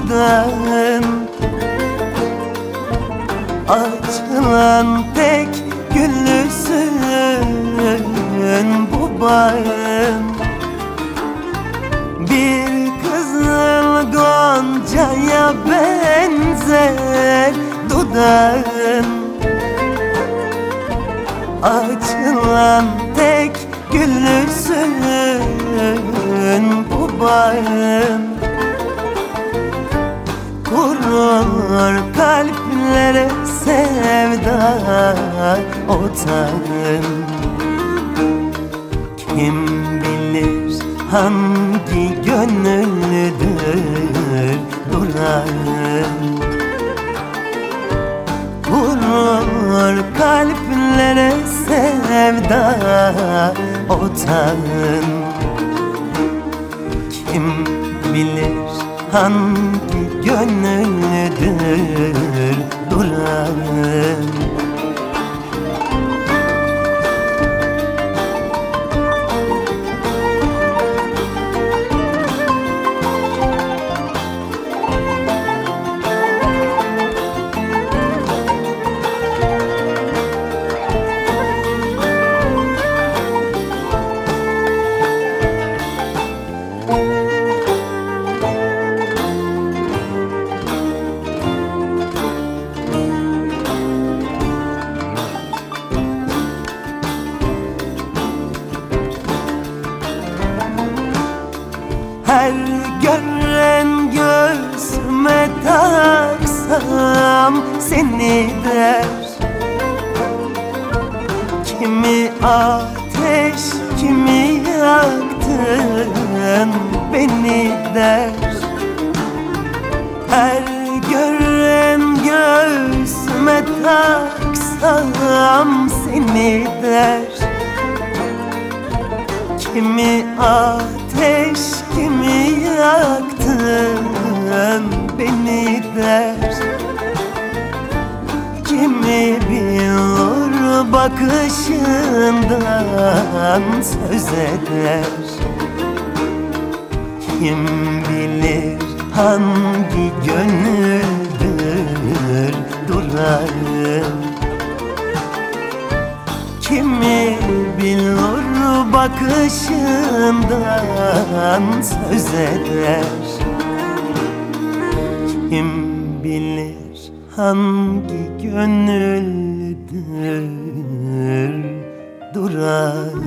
dudağın Açılan tek güllüsün bu bağın Bir kızıl goncaya benzer dudağın Açılan tek güllüsün bu bağın Kurur kalplere sevda otağın Kim bilir hangi gönüldür durağın? Vurur kalplere sevda otağın Kim bilir hangi gönüldür yeter seni der. Kimi ateş kimi yaktın beni der. Her gören göğsüme taksam seni der. Kimi ateş kimi Bilir bakışından söz eder. Kim bilir hangi gönüldür durağın Kimi bilir bakışından söz eder. Kim bilir hangi gönüldür durar.